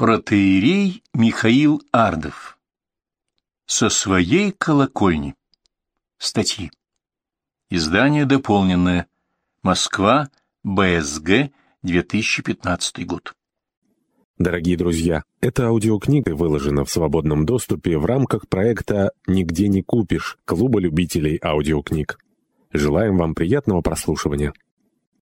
Протеерей Михаил Ардов. Со своей колокольни. Статьи. Издание дополненное. Москва. БСГ. 2015 год. Дорогие друзья, эта аудиокнига выложена в свободном доступе в рамках проекта «Нигде не купишь» Клуба любителей аудиокниг. Желаем вам приятного прослушивания.